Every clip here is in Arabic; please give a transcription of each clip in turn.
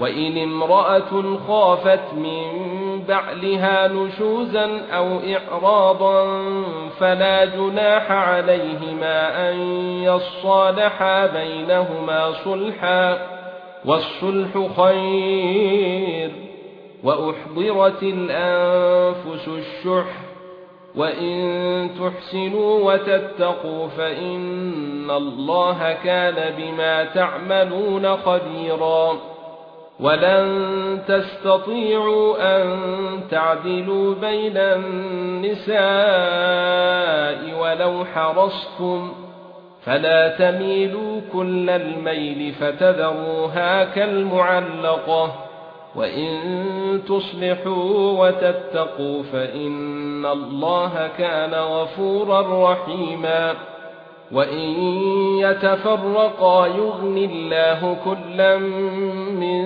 وَإِنِ امْرَأَةٌ خَافَتْ مِنْ بَعْلِهَا نُشُوزًا أَوْ إِعْرَاضًا فَلَا جُنَاحَ عَلَيْهِمَا أَنْ يَصَّالَحَا بَيْنَهُمَا صُلْحًا وَالصُّلْحُ خَيْرٌ وَأُحْضِرَتِ الْأَنفُسُ الشُّحَّ وَإِن تُحْسِنُوا وَتَتَّقُوا فَإِنَّ اللَّهَ كَانَ بِمَا تَعْمَلُونَ خَبِيرًا ولن تستطيعوا أن تعدلوا بين النساء ولو حرصتم فلا تميلوا كل الميل فتذروها كالمعلقة وإن تصلحوا وتتقوا فإن الله كان غفورا رحيما وَإِن يَتَفَرَّقَا يُغْنِ اللَّهُ كُلًّا مِّن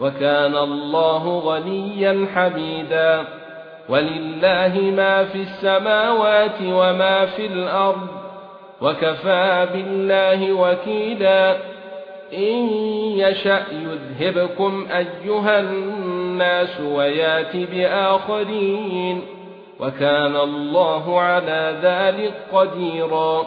وَكَانَ اللَّهُ غَنِيًّا حَمِيدًا. وَلِلَّهِ مَا فِي السَّمَاوَاتِ وَمَا فِي الْأَرْضِ. وَكَفَى بِاللَّهِ وَكِيلًا. إِن يَشَأْ يُذْهِبْكُمْ أَيُّهَا النَّاسُ وَيَأْتِ بِآخَرِينَ. وكان الله على ذلك قديرا.